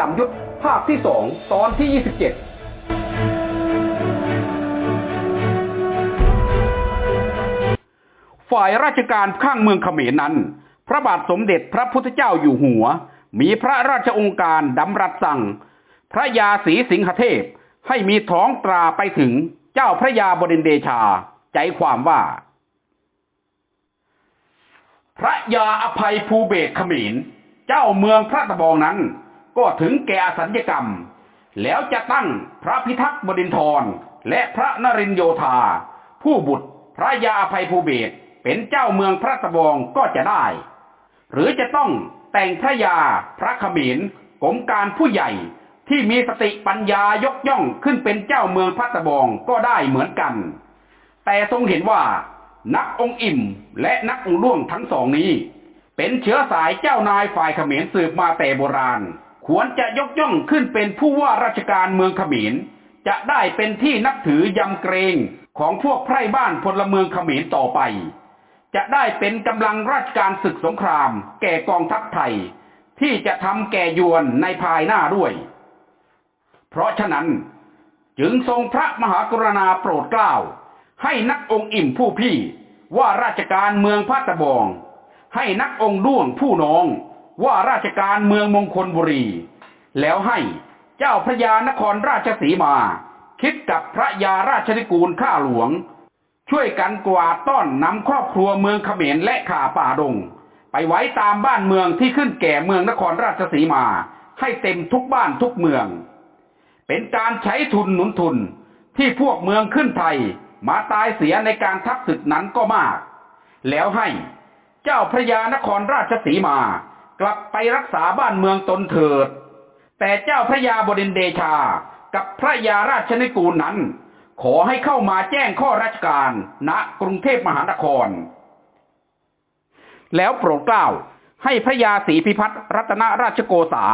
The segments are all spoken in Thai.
ยามยุทธภาคที่สองตอนที่ 27ฝ่ายราชการข้างเมืองเขมรนั้น พระบาทสมเด็จพระพุทธเจ้าอยู่หัว มีพระราชองค์การดำรัสสั่ง พระยาศรีสิงหเทพให้มีท้องตราไปถึงเจ้าพระยาบดินเดชา ใจความว่า พระยาอภัยภูเบศเขมร เจ้าเมืองพระตะบองนั้น ก็ถึงแก่สัญญกรรม แล้วจะตั้งพระพิทักษ์บดินทรและพระนรินโยธา ผู้บุตรพระยาภัยภูเบศเป็นเจ้าเมืองพระตะบองก็จะได้ หรือจะต้องแต่งพระยาพระขมรกรมการผู้ใหญ่ที่มีสติปัญญายกย่องขึ้นเป็นเจ้าเมืองพัตะบองก็ได้เหมือนกัน แต่ทรงเห็นว่านักองค์อิ่มและนักองค์ร่วงทั้งสองนี้ เป็นเชื้อสายเจ้านายฝ่ายเขมรสืบมาแต่โบราณ ควรจะยกย่องขึ้นเป็นผู้ว่าราชการเมืองขมรจะได้เป็นที่นับถือยำเกรงของพวกไพร่บ้านพลเมืองขมรต่อไป จะได้เป็นกำลังราชการศึกสงคราม แก่กองทัพไทย ที่จะทำแก่ยวนในภายหน้าด้วย เพราะฉะนั้นจึงทรงพระมหากรณาโปรดเกล้า ให้นักองค์อิ่มผู้พี่ว่าราชการเมืองพัตบอง ให้นักองค์ด้วงผู้น้อง ว่าราชการเมืองมงคลบุรี แล้วให้เจ้าพระยานครราชสีมา คิดกับพระยาราชนิกูลข้าหลวง ช่วยกันกวาดต้อนนำครอบครัวเมืองเขมรและข่าป่าดง ไปไว้ตามบ้านเมืองที่ขึ้นแก่เมืองนครราชสีมา ให้เต็มทุกบ้านทุกเมือง เป็นการใช้ทุนหนุนทุนที่พวกเมืองขึ้นไทยมาตายเสียในการทับศึกนั้นก็มาก แล้วให้เจ้าพระยานครราชสีมา กลับไปรักษาบ้านเมืองตนเถิด แต่เจ้าพระยาบดินเดชากับพระยาราชนิกูลนั้น ขอให้เข้ามาแจ้งข้อราชการณกรุงเทพมหานคร แล้วโปรดเกล้าให้พระยาศรีพิพัฒน์รัตนราชโกษา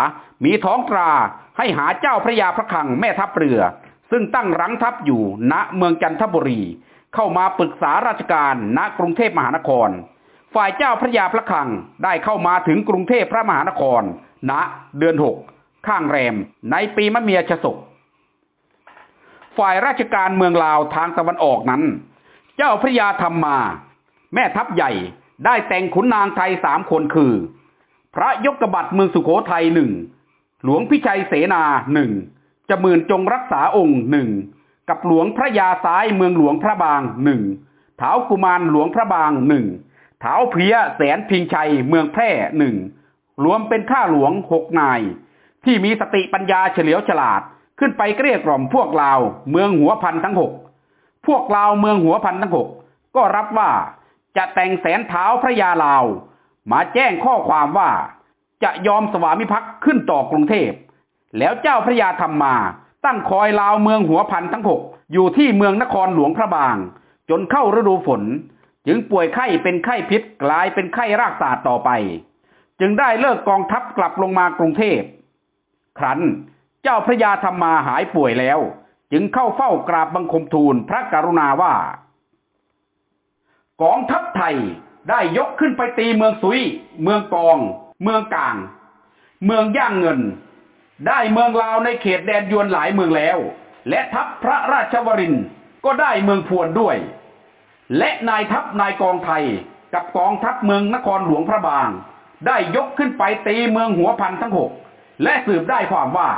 มีท้องตราให้หาเจ้าพระยาพระคังแม่ทัพเรือ ซึ่งตั้งรังทัพอยู่ณเมืองจันทบุรี เข้ามาปรึกษาราชการณกรุงเทพมหานคร ฝ่ายเจ้าพระยาพระคลังได้เข้ามาถึงกรุงเทพพระมหานคร ณ เดือนหกข้างแรม ในปีมะเมียชศก ฝ่ายราชการเมืองลาวทางตะวันออกนั้น เจ้าพระยาธรรมมา แม่ทัพใหญ่ได้แต่งขุนนางไทยสามคนคือ พระยกกบัตรเมืองสุโขทัยหนึ่งหลวงพิชัยเสนาหนึ่งจมื่นจงรักษาองค์หนึ่งกับหลวงพระยาซ้ายเมืองหลวงพระบางหนึ่งเท้ากุมารหลวงพระบางหนึ่ง เท้าเพียแสนพิงชัยเมืองแพร่หนึ่งรวมเป็นข้าหลวงหกนาย ที่มีสติปัญญาเฉลียวฉลาดขึ้นไปเกลี้ยกล่อมพวกลาวเมืองหัวพันทั้งหกพวกลาวเมืองหัวพันทั้งหกก็รับว่าจะแต่งแสนเท้าพระยาลาว มาแจ้งข้อความว่าจะยอมสวามิภักดิ์ขึ้นต่อกรุงเทพ แล้วเจ้าพระยาธรรมมาตั้งคอยลาวเมืองหัวพันทั้งหกอยู่ที่เมืองนครหลวงพระบาง จนเข้าฤดูฝน จึงป่วยไข้เป็นไข้พิษกลายเป็นไข้รากศาสตร์ต่อไป จึงได้เลิกกองทัพกลับลงมากรุงเทพครั้นเจ้าพระยาธรรมาหายป่วยแล้ว จึงเข้าเฝ้ากราบบังคมทูลพระกรุณาว่า กองทัพไทยได้ยกขึ้นไปตีเมืองสุย เมืองกอง เมืองกลาง เมืองย่างเงิน ได้เมืองลาวในเขตแดนยวนหลายเมืองแล้ว และทัพพระราชวรินก็ได้เมืองพวนด้วย และนายทัพนายกองไทยกับกองทัพเมืองนครหลวงพระบาง ได้ยกขึ้นไปตีเมืองหัวพันทั้งหกและสืบได้ความว่า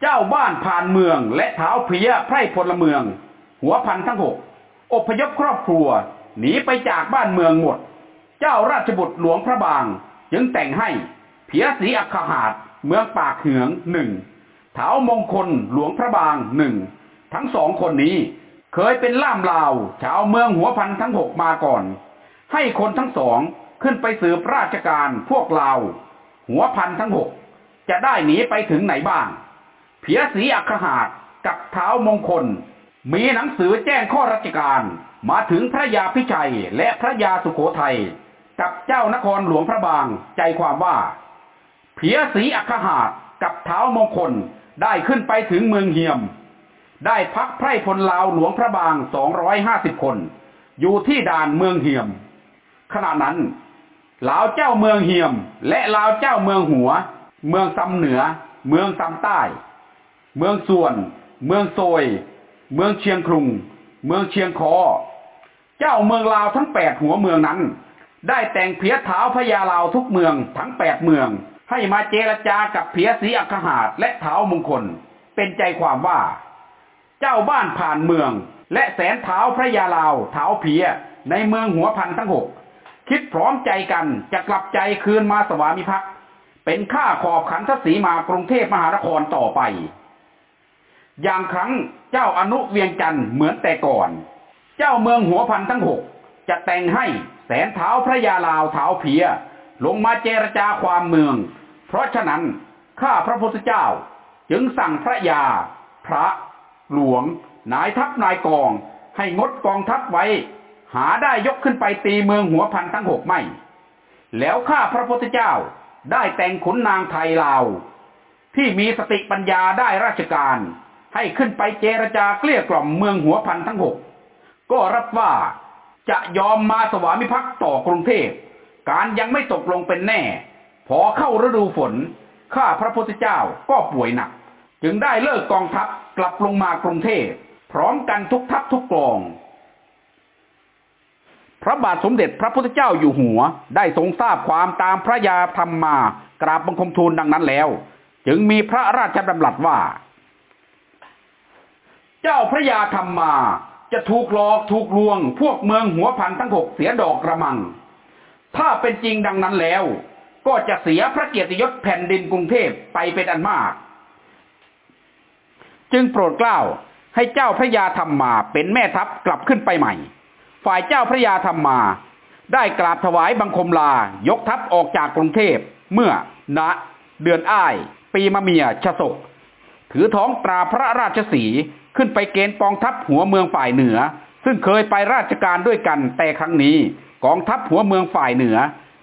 เจ้าบ้านผ่านเมืองและเท้าเพียไพร่พลเมือง หัวพันทั้งหกอพยพครอบครัวหนีไปจากบ้านเมืองหมด เจ้าราชบุตรหลวงพระบางจึงแต่งให้เพียสีอัคหาดเมืองปากเหืองหนึ่งเท้ามงคลหลวงพระบางหนึ่งทั้งสองคนนี้ เคยเป็นล่ามลาว ชาวเมืองหัวพันทั้งหกมาก่อน ให้คนทั้งสองขึ้นไปสืบราชการพวกลาว หัวพันทั้งหกจะได้หนีไปถึงไหนบ้าง เพียสีอัคหาดกับเท้ามงคล มีหนังสือแจ้งข้อราชการมาถึงพระยาพิชัยและพระยาสุโขทัยกับเจ้านครหลวงพระบางใจความว่า เพียสีอัคหาดกับเท้ามงคลได้ขึ้นไปถึงเมืองเฮียม ได้พักไพร่พลลาวหลวงพระบางสองร้อยห้าสิบคน อยู่ที่ด่านเมืองเฮียม ขณะนั้นลาวเจ้าเมืองเฮียม และลาวเจ้าเมืองหัว เมืองซำเหนือ เมืองตำใต้ เมืองส่วน เมืองโซย เมืองเชียงครุง เมืองเชียงคอ เจ้าเมืองลาวทั้งแปดหัวเมืองนั้น ได้แต่งเพียเท้าพญาลาวทุกเมืองทั้งแปดเมือง ให้มาเจรจากับเพียศรีอัคหาดและเท้ามงคล เป็นใจความว่า เจ้าบ้านผ่านเมือง และแสนเท้าพระยาลาวเท้าเพีย ในเมืองหัวพันทั้งหกคิดพร้อมใจกันจะกลับใจคืนมาสวามิภักดิ์เป็นข้าขอบขันทศีมากรุงเทพมหานครต่อไป อย่างครั้งเจ้าอนุเวียงจันทร์เหมือนแต่ก่อน เจ้าเมืองหัวพันทั้งหกจะแต่งให้แสนเท้าพระยาลาวเท้าเพีย ลงมาเจรจาความเมือง เพราะฉะนั้นข้าพระพุทธเจ้าจึงสั่งพระยา พระ หลวง นายทัพนายกอง ให้งดกองทัพไว้ หาได้ยกขึ้นไปตีเมืองหัวพันทั้งหกไม่ แล้วข้าพระพุทธเจ้าได้แต่งขุนนางไทยลาว ที่มีสติปัญญาได้ราชการ ให้ขึ้นไปเจรจาเกลี้ยกล่อมเมืองหัวพันทั้งหกก็รับว่าจะยอมมาสวามิภักดิ์ต่อกรุงเทพ การยังไม่ตกลงเป็นแน่ พอเข้าฤดูฝน ข้าพระพุทธเจ้าก็ป่วยหนัก จึงได้เลิกกองทัพกลับลงมากรุงเทพพร้อมกันทุกทัพทุกกอง พระบาทสมเด็จพระพุทธเจ้าอยู่หัว ได้ทรงทราบความตามพระยาธรรมมา กราบบังคมทูลดังนั้นแล้ว จึงมีพระราชดำรัสว่า เจ้าพระยาธรรมมาจะถูกหลอกถูกลวง พวกเมืองหัวพันทั้งหกเสียดอกกระมัง ถ้าเป็นจริงดังนั้นแล้ว ก็จะเสียพระเกียรติยศแผ่นดินกรุงเทพไปเป็นอันมาก จึงโปรดเกล้าให้เจ้าพระยาธรรมมาเป็นแม่ทัพกลับขึ้นไปใหม่ ฝ่ายเจ้าพระยาธรรมมา ได้กราบถวายบังคมลายกทัพออกจากกรุงเทพเมื่อณเดือนอ้าย ปีมะเมียชศก ถือท้องตราพระราชสีขึ้นไปเกณฑ์กองทัพหัวเมืองฝ่ายเหนือ ซึ่งเคยไปราชการด้วยกันแต่ครั้งนี้กองทัพหัวเมืองฝ่ายเหนือ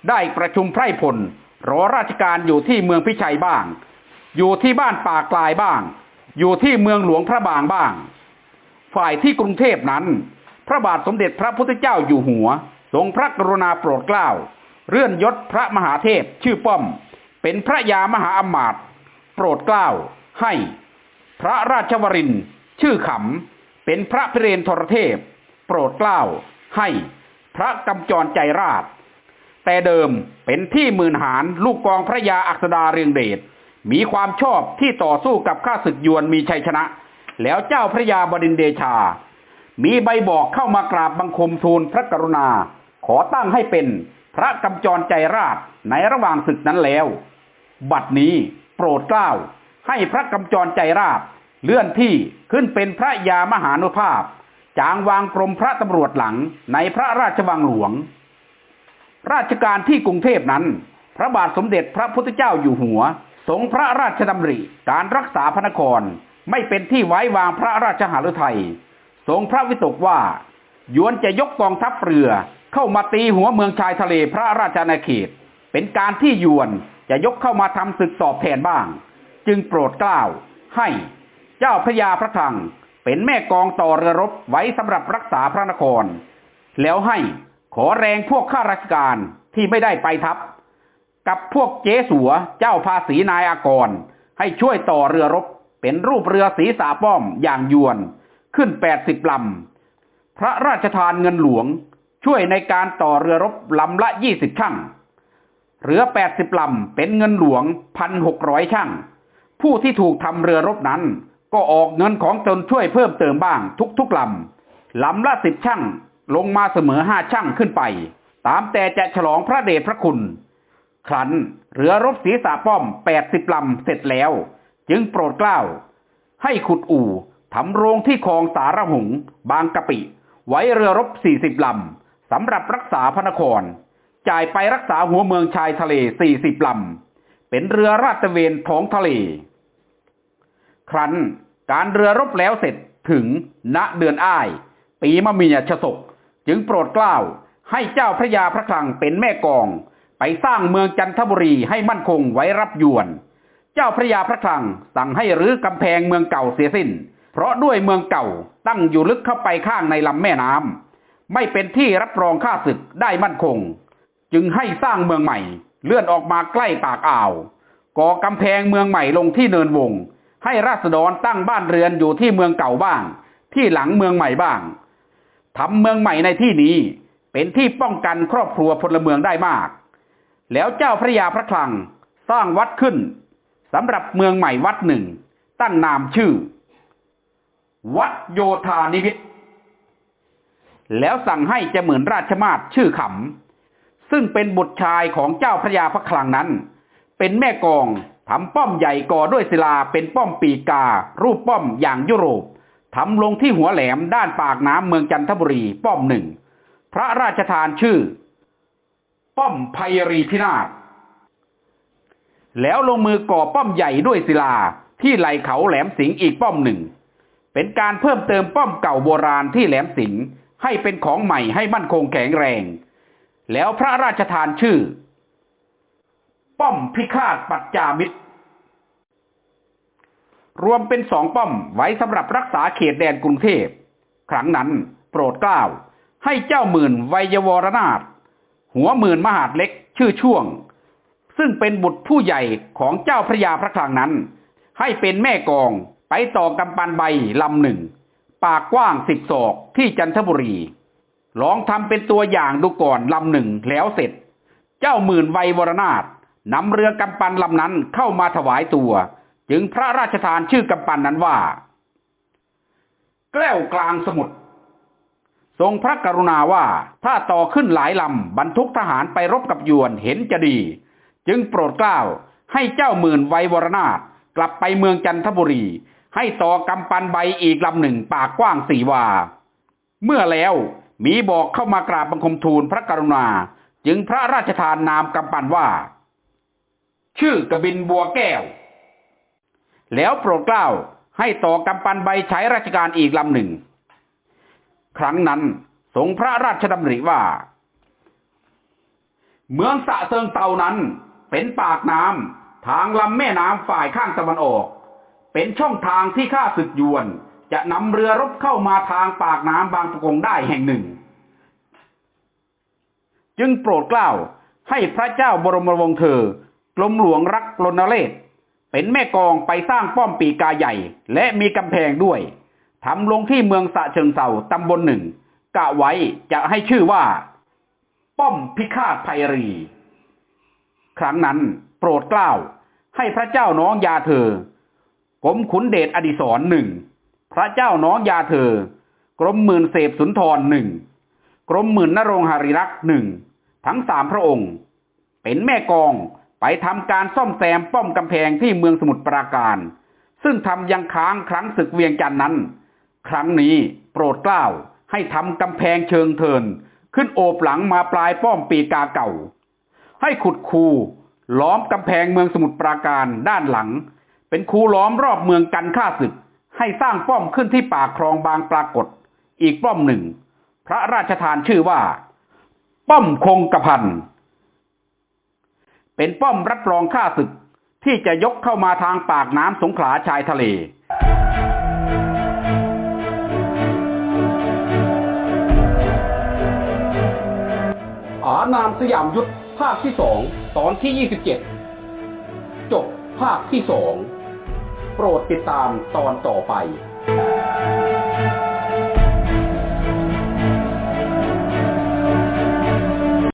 ได้ประชุมไพร่พลรอราชการอยู่ที่เมืองพิชัยบ้าง อยู่ที่บ้านป่ากลายบ้าง อยู่ที่เมืองหลวงพระบางบ้าง ฝ่ายที่กรุงเทพนั้น พระบาทสมเด็จพระพุทธเจ้าอยู่หัว ทรงพระกรุณาโปรดเกล้า เลื่อนยศพระมหาเทพชื่อป้อม เป็นพระยามหาอมาตย์โปรดเกล้า ให้พระราชวรินทร์ชื่อขำ เป็นพระพิเรนทรเทพ โปรดเกล้า ให้พระกำจรใจราชแต่เดิมเป็นที่มื่นหารลูกกองพระยาอักษดาเรืองเดช มีความชอบที่ต่อสู้กับข้าศึกยวนมีชัยชนะ แล้วเจ้าพระยาบดินเดชา มีใบบอกเข้ามากราบบังคมทูลพระกรุณา ขอตั้งให้เป็นพระกำจรใจราชในระหว่างศึกนั้นแล้ว บัดนี้โปรดเกล้าให้พระกำจรใจราชเลื่อนที่ขึ้นเป็นพระยามหานุภาพ จางวางกรมพระตำรวจหลังในพระราชวังหลวง ราชการที่กรุงเทพนั้น พระบาทสมเด็จพระพุทธเจ้าอยู่หัว ทรงพระราชดำริ การรักษาพระนครไม่เป็นที่ไว้วางพระราชหฤทัยทรงพระวิตกว่ายวนจะยกกองทัพเรือเข้ามาตีหัวเมืองชายทะเลพระราชาณาเขต เป็นการที่ยวนจะยกเข้ามาทำศึกสอบแทนบ้าง จึงโปรดเกล้าให้เจ้าพระยาพระคลังเป็นแม่กองต่อเรือรบไว้สำหรับรักษาพระนคร แล้วให้ขอแรงพวกข้าราชการที่ไม่ได้ไปทัพ กับพวกเจสัวเจ้าภาษีนายอากร ให้ช่วยต่อเรือรบ เป็นรูปเรือสีสาป้อมอย่างยวน ขึ้นแปดสิบลำ พระราชทานเงินหลวงช่วยในการต่อเรือรบลำละยี่สิบช่างเรือแปดสิบลำเป็นเงินหลวงพันหกร้อยช่าง ผู้ที่ถูกทำเรือรบนั้น ก็ออกเงินของตนช่วยเพิ่มเติมบ้างทุกๆลำลำละสิบช่างลงมาเสมอห้าช่างขึ้นไป ตามแต่จะฉลองพระเดชพระคุณ ครั้นเรือรบศีรษะป้อมแปดสิบลำเสร็จแล้ว จึงโปรดเกล้า ให้ขุดอู่ทำโรงที่คลองสารหุง บางกะปิ ไว้เรือรบสี่สิบลำสำหรับรักษาพระนคร จ่ายไปรักษาหัวเมืองชายทะเลสี่สิบลำเป็นเรือราดตระเวนท้องทะเล ครั้นการเรือรบแล้วเสร็จถึงณเดือนอ้าย ปีมะเมียชศก จึงโปรดเกล้าให้เจ้าพระยาพระคลังเป็นแม่กอง ไปสร้างเมืองจันทบุรีให้มั่นคงไว้รับยวน เจ้าพระยาพระคลังสั่งให้รื้อกำแพงเมืองเก่าเสียสิ้น เพราะด้วยเมืองเก่าตั้งอยู่ลึกเข้าไปข้างในลำแม่น้ำไม่เป็นที่รับรองข้าศึกได้มั่นคง จึงให้สร้างเมืองใหม่ เลื่อนออกมาใกล้ปากอ่าวก่อกำแพงเมืองใหม่ลงที่เนินวง ให้ราษฎรตั้งบ้านเรือนอยู่ที่เมืองเก่าบ้าง ที่หลังเมืองใหม่บ้างทำเมืองใหม่ในที่นี้เป็นที่ป้องกันครอบครัวพลเมืองได้มาก แล้วเจ้าพระยาพระคลังสร้างวัดขึ้นสำหรับเมืองใหม่วัดหนึ่ง ตั้งนามชื่อ วัดโยธานิวิตแล้วสั่งให้เจเหมือนราชมาศชื่อขำซึ่งเป็นบุตรชายของเจ้าพระยาพระคลังนั้น เป็นแม่กองทำป้อมใหญ่ก่อด้วยศิลาเป็นป้อมปีกา รูปป้อมอย่างยุโรปทำลงที่หัวแหลมด้านปากน้ำเมืองจันทบุรีป้อมหนึ่ง พระราชทานชื่อ ป้อมไพรีพินาศแล้วลงมือก่อป้อมใหญ่ด้วยศิลาที่ไหลเขาแหลมสิงอีกป้อมหนึ่ง เป็นการเพิ่มเติมป้อมเก่าโบราณที่แหลมสิงให้เป็นของใหม่ให้มั่นคงแข็งแรง แล้วพระราชทานชื่อ ป้อมพิฆาตปัจจามิตร รวมเป็นสองป้อมไว้สำหรับรักษาเขตแดนกรุงเทพ ครั้งนั้นโปรดเกล้าให้เจ้าหมื่นไวยยวรนาถ หัวหมื่นมหาดเล็กชื่อช่วง ซึ่งเป็นบุตรผู้ใหญ่ของเจ้าพระยาพระคลังนั้น ให้เป็นแม่กองไปต่อกำปันใบลำหนึ่ง ปากกว้างสิบศอกที่จันทบุรี ลองทำเป็นตัวอย่างดูก่อนลำหนึ่งแล้วเสร็จ เจ้าหมื่นไวยวรนาถนำเรือกำปันลำนั้นเข้ามาถวายตัว จึงพระราชทานชื่อกำปันนั้นว่า แก้วกลางสมุทร ทรงพระกรุณาว่าถ้าต่อขึ้นหลายลำบรรทุกทหารไปรบกับยวนเห็นจะดี จึงโปรดเกล้าให้เจ้าหมื่นไวยวรนาถกลับไปเมืองจันทบุรี ให้ต่อกำปันใบอีกลำหนึ่งปากกว้างสี่วา เมื่อแล้วมีบอกเข้ามากราบบังคมทูลพระกรุณา จึงพระราชทานนามกำปันว่า ชื่อกบินบัวแก้ว แล้วโปรดเกล้าให้ต่อกำปันใบใช้ราชการอีกลำหนึ่ง ครั้งนั้นทรงพระราชดำริว่า เมืองสะเซิงเตานั้น เป็นปากน้ำทางลำแม่น้ำฝ่ายข้างตะวันออก เป็นช่องทางที่ข้าศึกยวน จะนำเรือรบเข้ามาทางปากน้ำบางประกงได้แห่งหนึ่ง จึงโปรดเกล้าให้พระเจ้าบรมวงศ์เธอกรมหลวงรักรณเรศเป็นแม่กองไปสร้างป้อมปีกาใหญ่ และมีกำแพงด้วย ทำลงที่เมืองสะเชิงเซาตำบลหนึ่งกะไว้จะให้ชื่อว่า ป้อมพิฆาตไพรี ครั้งนั้นโปรดเกล้าให้พระเจ้าน้องยาเธอกรมขุนเดชอดิศรหนึ่งพระเจ้าน้องยาเธอกรมหมื่นเสพสุนทรหนึ่งกรมหมื่นนรงหาริรักษ์หนึ่งทั้งสามพระองค์ เป็นแม่กองไปทำการซ่อมแซมป้อมกำแพงที่เมืองสมุทรปราการ ซึ่งทำยังค้างครั้งศึกเวียงจันนั้น ครั้งนี้โปรดเกล้าให้ทำกำแพงเชิงเทิน ขึ้นโอบหลังมาปลายป้อมปีกาเก่า ให้ขุดคูล้อมกำแพงเมืองสมุทรปราการด้านหลัง เป็นคูล้อมรอบเมืองกันข้าศึก ให้สร้างป้อมขึ้นที่ปากคลองบางปรากฏ อีกป้อมหนึ่ง พระราชทานชื่อว่า ป้อมคงกระพันเป็นป้อมรับรองข้าศึกที่จะยกเข้ามาทางปากน้ำสงขลาชายทะเล อานามสยามยุทธภาคที่สองตอนที่ 27 จบภาคที่สองโปรดติดตามตอนต่อไป